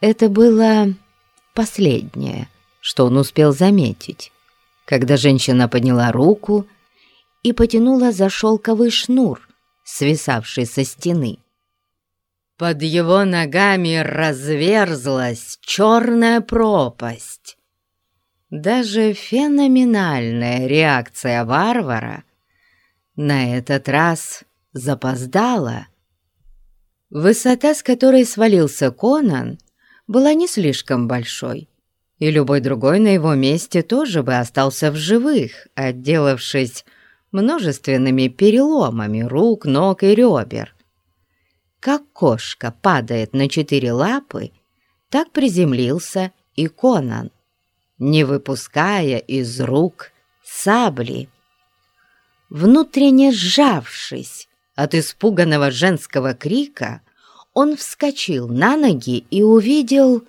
Это было последнее, что он успел заметить, когда женщина подняла руку и потянула за шелковый шнур, свисавший со стены. Под его ногами разверзлась черная пропасть. Даже феноменальная реакция варвара на этот раз запоздала. Высота, с которой свалился Конан, была не слишком большой, и любой другой на его месте тоже бы остался в живых, отделавшись множественными переломами рук, ног и ребер. Как кошка падает на четыре лапы, так приземлился и Конан, не выпуская из рук сабли. Внутренне сжавшись от испуганного женского крика, он вскочил на ноги и увидел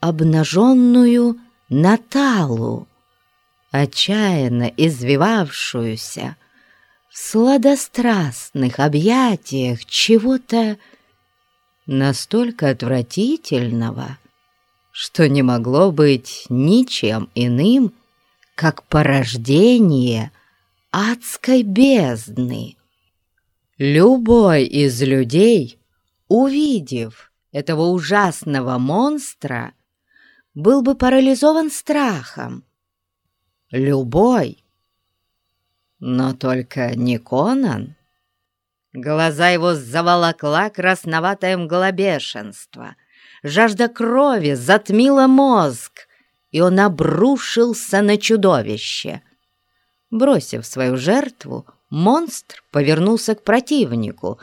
обнаженную Наталу, отчаянно извивавшуюся в сладострастных объятиях чего-то настолько отвратительного, что не могло быть ничем иным, как порождение адской бездны. Любой из людей, увидев этого ужасного монстра, был бы парализован страхом. Любой. Но только не Конан. Глаза его заволокла красноватое мгла бешенства. Жажда крови затмила мозг, и он обрушился на чудовище. Бросив свою жертву, монстр повернулся к противнику,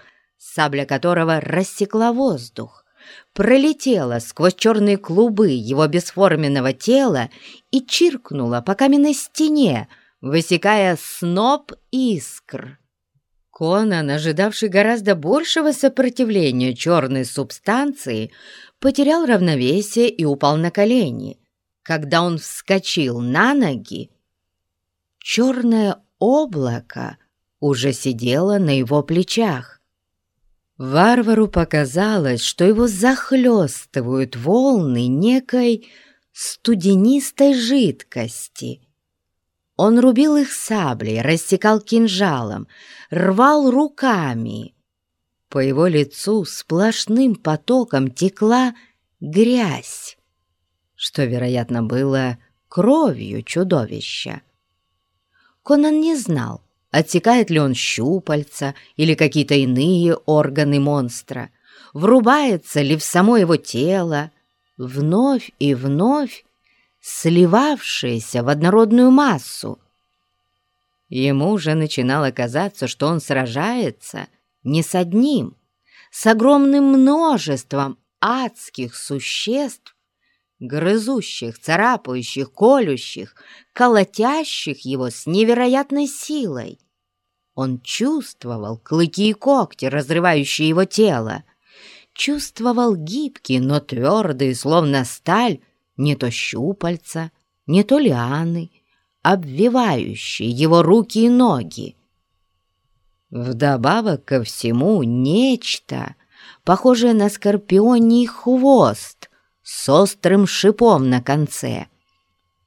сабля которого рассекла воздух пролетела сквозь черные клубы его бесформенного тела и чиркнула по каменной стене, высекая сноп искр. Конан, ожидавший гораздо большего сопротивления черной субстанции, потерял равновесие и упал на колени. Когда он вскочил на ноги, черное облако уже сидело на его плечах. Варвару показалось, что его захлестывают волны некой студенистой жидкости. Он рубил их саблей, рассекал кинжалом, рвал руками. По его лицу сплошным потоком текла грязь, что, вероятно, было кровью чудовища. Конан не знал, отсекает ли он щупальца или какие-то иные органы монстра, врубается ли в само его тело, вновь и вновь сливавшееся в однородную массу. Ему уже начинало казаться, что он сражается не с одним, с огромным множеством адских существ, грызущих, царапающих, колющих, колотящих его с невероятной силой. Он чувствовал клыки и когти, разрывающие его тело, чувствовал гибкие, но твердые, словно сталь, не то щупальца, не то лианы, обвивающие его руки и ноги. Вдобавок ко всему нечто, похожее на скорпионий хвост с острым шипом на конце,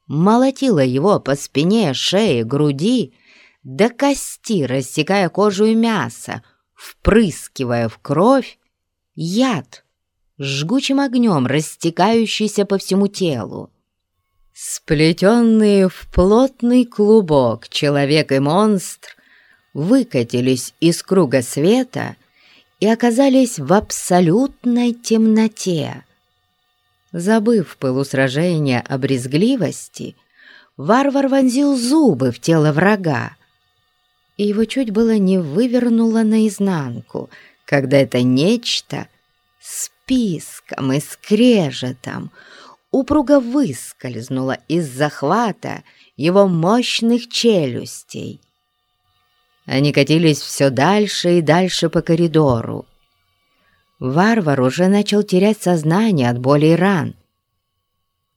молотило его по спине, шее, груди до кости, рассекая кожу и мясо, впрыскивая в кровь яд, жгучим огнем растекающийся по всему телу. Сплетенные в плотный клубок человек и монстр выкатились из круга света и оказались в абсолютной темноте. Забыв пылу сражения о варвар вонзил зубы в тело врага, и его чуть было не вывернуло наизнанку, когда это нечто с писком и скрежетом упруго выскользнуло из захвата его мощных челюстей. Они катились все дальше и дальше по коридору. Варвар уже начал терять сознание от боли и ран,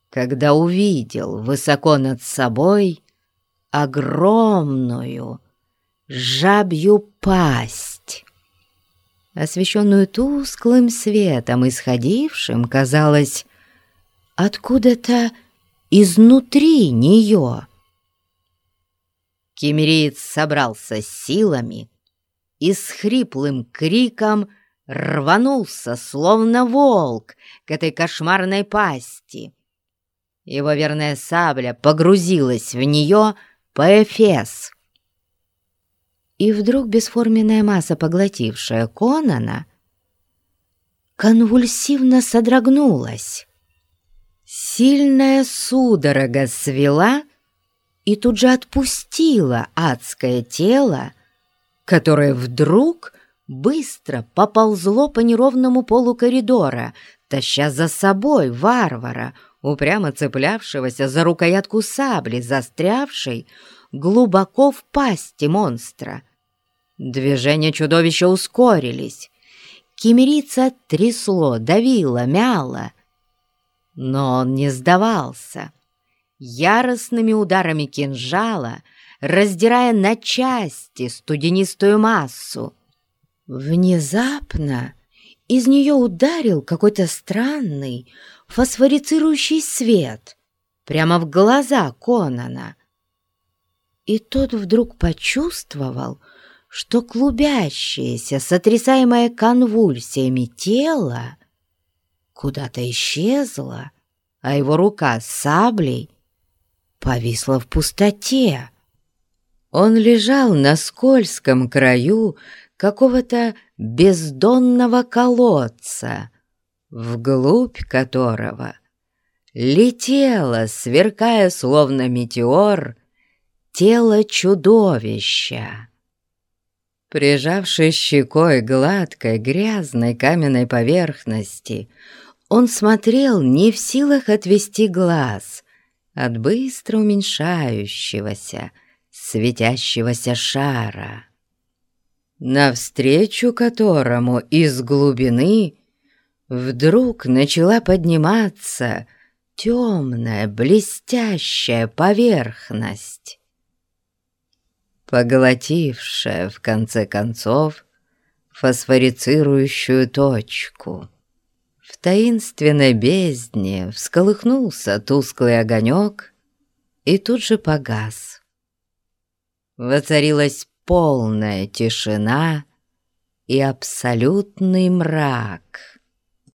когда увидел высоко над собой огромную, жабью пасть. освещенную тусклым светом, исходившим, казалось, откуда-то изнутри нее. Кемериец собрался с силами и с хриплым криком рванулся, словно волк, к этой кошмарной пасти. Его верная сабля погрузилась в нее по эфес. И вдруг бесформенная масса, поглотившая Конана, конвульсивно содрогнулась. Сильная судорога свела и тут же отпустила адское тело, которое вдруг быстро поползло по неровному полу коридора, таща за собой варвара, упрямо цеплявшегося за рукоятку сабли, застрявшей глубоко в пасти монстра. Движения чудовища ускорились. Кемерица трясло, давило, мяло. Но он не сдавался. Яростными ударами кинжала, раздирая на части студенистую массу. Внезапно из нее ударил какой-то странный фосфорицирующий свет прямо в глаза Конана. И тот вдруг почувствовал, что клубящееся, сотрясаемое конвульсиями тело куда-то исчезло, а его рука с саблей повисла в пустоте. Он лежал на скользком краю какого-то бездонного колодца, вглубь которого летело, сверкая словно метеор, тело чудовища. Прижавшись щекой гладкой, грязной каменной поверхности, он смотрел не в силах отвести глаз от быстро уменьшающегося, светящегося шара навстречу которому из глубины вдруг начала подниматься темная блестящая поверхность, поглотившая в конце концов фосфорицирующую точку. В таинственной бездне всколыхнулся тусклый огонек и тут же погас. Воцарилась полная тишина и абсолютный мрак.